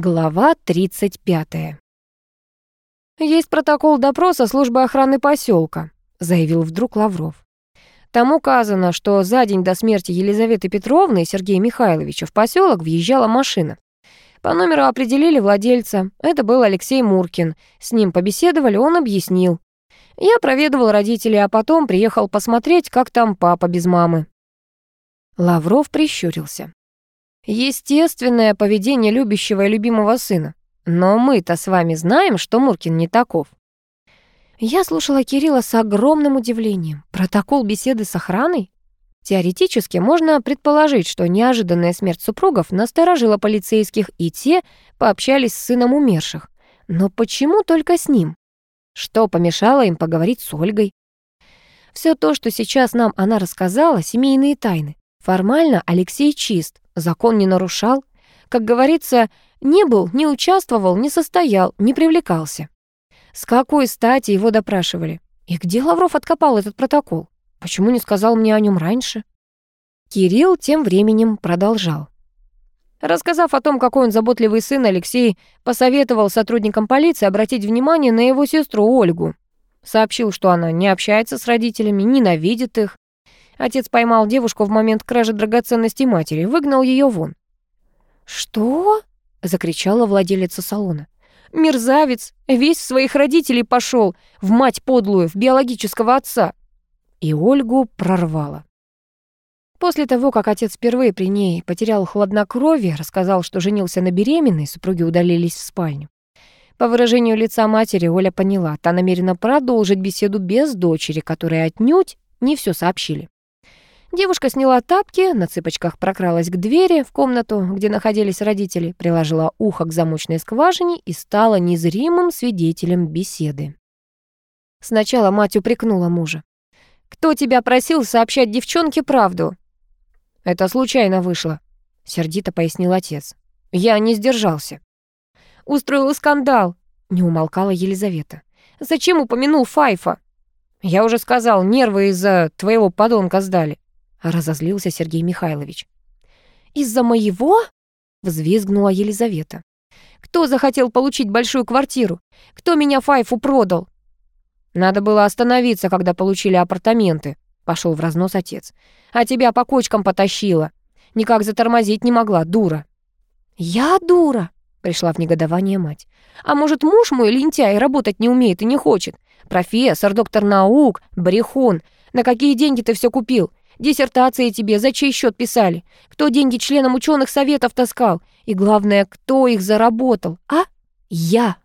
Глава 35. «Есть протокол допроса службы охраны поселка», — заявил вдруг Лавров. Там указано, что за день до смерти Елизаветы Петровны и Сергея Михайловича в поселок въезжала машина. По номеру определили владельца. Это был Алексей Муркин. С ним побеседовали, он объяснил. Я проведывал родителей, а потом приехал посмотреть, как там папа без мамы. Лавров прищурился. Естественное поведение любящего и любимого сына. Но мы-то с вами знаем, что Муркин не таков. Я слушала Кирилла с огромным удивлением. Протокол беседы с охраной? Теоретически можно предположить, что неожиданная смерть супругов насторожила полицейских, и те пообщались с сыном умерших. Но почему только с ним? Что помешало им поговорить с Ольгой? Все то, что сейчас нам она рассказала, семейные тайны. Формально Алексей чист, закон не нарушал. Как говорится, не был, не участвовал, не состоял, не привлекался. С какой стати его допрашивали? И где Лавров откопал этот протокол? Почему не сказал мне о нем раньше? Кирилл тем временем продолжал. Рассказав о том, какой он заботливый сын, Алексей посоветовал сотрудникам полиции обратить внимание на его сестру Ольгу. Сообщил, что она не общается с родителями, ненавидит их, Отец поймал девушку в момент кражи драгоценностей матери, выгнал ее вон. «Что?» — закричала владелица салона. «Мерзавец! Весь в своих родителей пошел, в мать подлую, в биологического отца!» И Ольгу прорвало. После того, как отец впервые при ней потерял хладнокровие, рассказал, что женился на беременной, супруги удалились в спальню. По выражению лица матери Оля поняла, та намерена продолжить беседу без дочери, которой отнюдь не все сообщили. Девушка сняла тапки, на цыпочках прокралась к двери в комнату, где находились родители, приложила ухо к замочной скважине и стала незримым свидетелем беседы. Сначала мать упрекнула мужа. «Кто тебя просил сообщать девчонке правду?» «Это случайно вышло», — сердито пояснил отец. «Я не сдержался». «Устроил скандал», — не умолкала Елизавета. «Зачем упомянул Файфа?» «Я уже сказал, нервы из-за твоего подонка сдали». — разозлился Сергей Михайлович. «Из-за моего?» — взвизгнула Елизавета. «Кто захотел получить большую квартиру? Кто меня Файфу продал?» «Надо было остановиться, когда получили апартаменты», — пошел в разнос отец. «А тебя по кочкам потащила. Никак затормозить не могла, дура». «Я дура?» — пришла в негодование мать. «А может, муж мой лентяй работать не умеет и не хочет? Профессор, доктор наук, брехун. На какие деньги ты все купил? Диссертации тебе за чей счет писали? Кто деньги членам ученых советов таскал? И главное, кто их заработал? А? Я.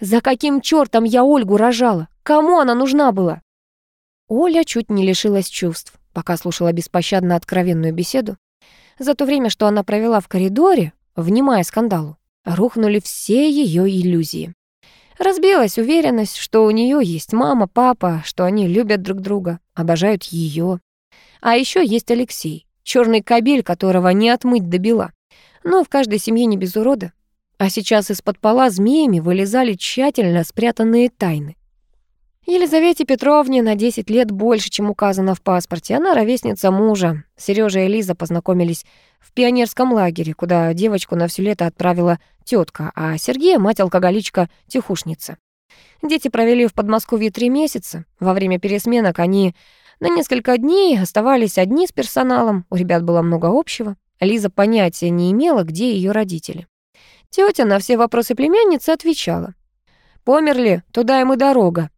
За каким чертом я Ольгу рожала? Кому она нужна была? Оля чуть не лишилась чувств, пока слушала беспощадно откровенную беседу. За то время, что она провела в коридоре, внимая скандалу, рухнули все ее иллюзии. Разбилась уверенность, что у нее есть мама, папа, что они любят друг друга, обожают ее. А еще есть Алексей, черный кабель, которого не отмыть до бела. Но в каждой семье не без урода. А сейчас из-под пола змеями вылезали тщательно спрятанные тайны. Елизавете Петровне на 10 лет больше, чем указано в паспорте. Она ровесница мужа. Сережа и Лиза познакомились в пионерском лагере, куда девочку на все лето отправила тетка, а Сергея — мать-алкоголичка-тихушница. Дети провели в Подмосковье три месяца. Во время пересменок они на несколько дней оставались одни с персоналом, у ребят было много общего. Лиза понятия не имела, где ее родители. Тетя на все вопросы племянницы отвечала. «Померли, туда им и дорога».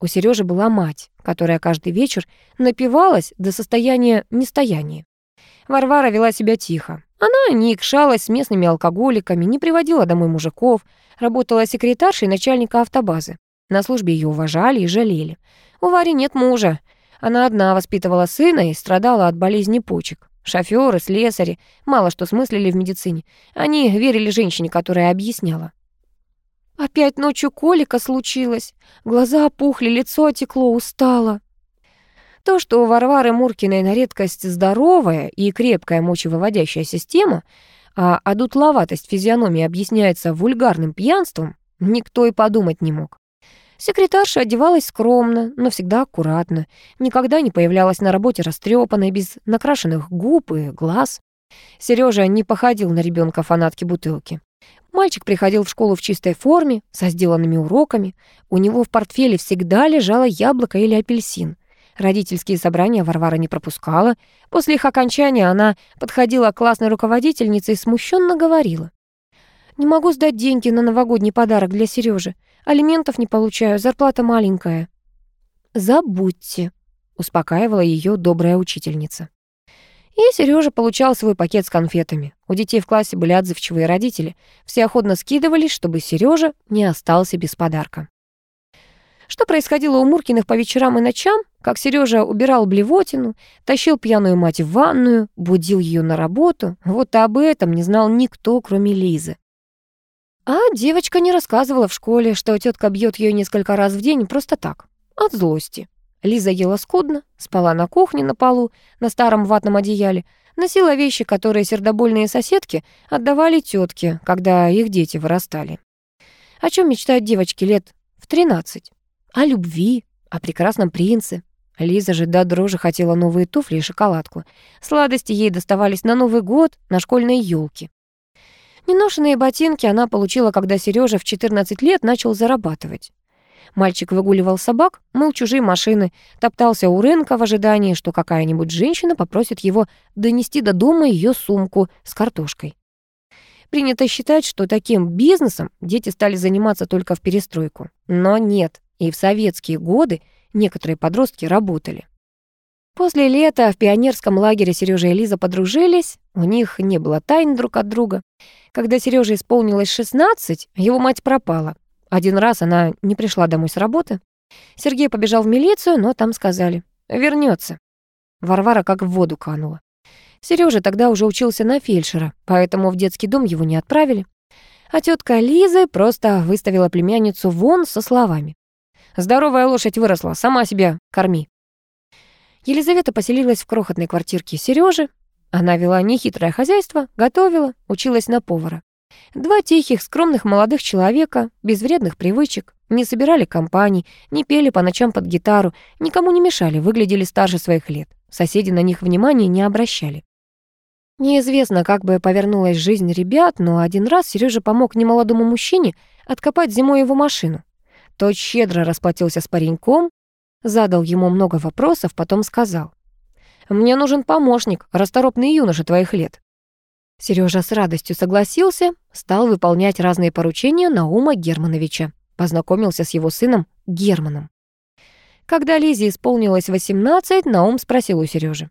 У Сережи была мать, которая каждый вечер напивалась до состояния нестояния. Варвара вела себя тихо. Она не икшалась с местными алкоголиками, не приводила домой мужиков, работала секретаршей начальника автобазы. На службе ее уважали и жалели. У Вари нет мужа, она одна воспитывала сына и страдала от болезни почек. Шофёры, слесари мало что смыслили в медицине. Они верили женщине, которая объясняла. «Опять ночью колика случилось. Глаза опухли, лицо отекло, устало». То, что у Варвары Муркиной на редкость здоровая и крепкая мочевыводящая система, а одутловатость физиономии объясняется вульгарным пьянством, никто и подумать не мог. Секретарша одевалась скромно, но всегда аккуратно, никогда не появлялась на работе растрепанной, без накрашенных губ и глаз. Сережа не походил на ребенка фанатки бутылки. Мальчик приходил в школу в чистой форме, со сделанными уроками. У него в портфеле всегда лежало яблоко или апельсин. Родительские собрания Варвара не пропускала. После их окончания она подходила к классной руководительнице и смущенно говорила. «Не могу сдать деньги на новогодний подарок для Сережи. Алиментов не получаю, зарплата маленькая». «Забудьте», — успокаивала ее добрая учительница. И Сережа получал свой пакет с конфетами. У детей в классе были отзывчивые родители. Все охотно скидывались, чтобы Сережа не остался без подарка. Что происходило у Муркиных по вечерам и ночам, как Сережа убирал блевотину, тащил пьяную мать в ванную, будил ее на работу, вот об этом не знал никто, кроме Лизы. А девочка не рассказывала в школе, что тетка бьет ее несколько раз в день просто так, от злости. Лиза ела скудно, спала на кухне на полу, на старом ватном одеяле, носила вещи, которые сердобольные соседки отдавали тетке, когда их дети вырастали. О чем мечтают девочки лет в 13? О любви, о прекрасном принце. Лиза же до дрожи хотела новые туфли и шоколадку. Сладости ей доставались на Новый год, на школьной елке. Неношенные ботинки она получила, когда Сережа в 14 лет начал зарабатывать. Мальчик выгуливал собак, мыл чужие машины, топтался у рынка в ожидании, что какая-нибудь женщина попросит его донести до дома ее сумку с картошкой. Принято считать, что таким бизнесом дети стали заниматься только в перестройку. Но нет, и в советские годы некоторые подростки работали. После лета в пионерском лагере Сережа и Лиза подружились, у них не было тайн друг от друга. Когда Сереже исполнилось 16, его мать пропала, один раз она не пришла домой с работы. Сергей побежал в милицию, но там сказали «вернется». Варвара как в воду канула. Сережа тогда уже учился на фельдшера, поэтому в детский дом его не отправили. А тетка Лиза просто выставила племянницу вон со словами. «Здоровая лошадь выросла, сама себя корми». Елизавета поселилась в крохотной квартирке Сережи. Она вела нехитрое хозяйство, готовила, училась на повара. Два тихих, скромных молодых человека, без вредных привычек, не собирали компаний, не пели по ночам под гитару, никому не мешали, выглядели старше своих лет. Соседи на них внимания не обращали. Неизвестно, как бы повернулась жизнь ребят, но один раз Сережа помог немолодому мужчине откопать зимой его машину. Тот щедро расплатился с пареньком, задал ему много вопросов, потом сказал. «Мне нужен помощник, расторопный юноша твоих лет. Сережа с радостью согласился, стал выполнять разные поручения Наума Германовича, познакомился с его сыном Германом. Когда Лизе исполнилось 18, Наум спросил у Сережи.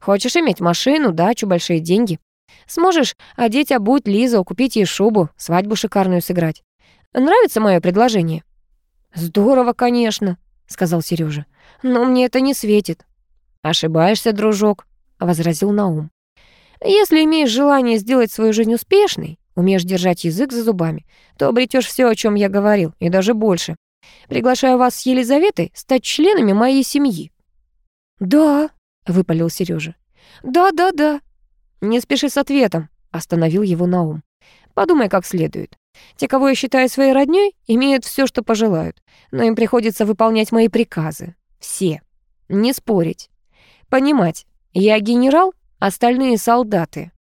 «Хочешь иметь машину, дачу, большие деньги? Сможешь одеть, обуть Лизу, купить ей шубу, свадьбу шикарную сыграть? Нравится мое предложение?» «Здорово, конечно», — сказал Сережа. «Но мне это не светит». «Ошибаешься, дружок», — возразил Наум. Если имеешь желание сделать свою жизнь успешной, умеешь держать язык за зубами, то обретешь все, о чем я говорил, и даже больше. Приглашаю вас с Елизаветой стать членами моей семьи». «Да», — выпалил Сережа. «Да, да, да». «Не спеши с ответом», — остановил его Наум. «Подумай как следует. Те, кого я считаю своей роднёй, имеют все, что пожелают, но им приходится выполнять мои приказы. Все. Не спорить. Понимать, я генерал, Остальные солдаты.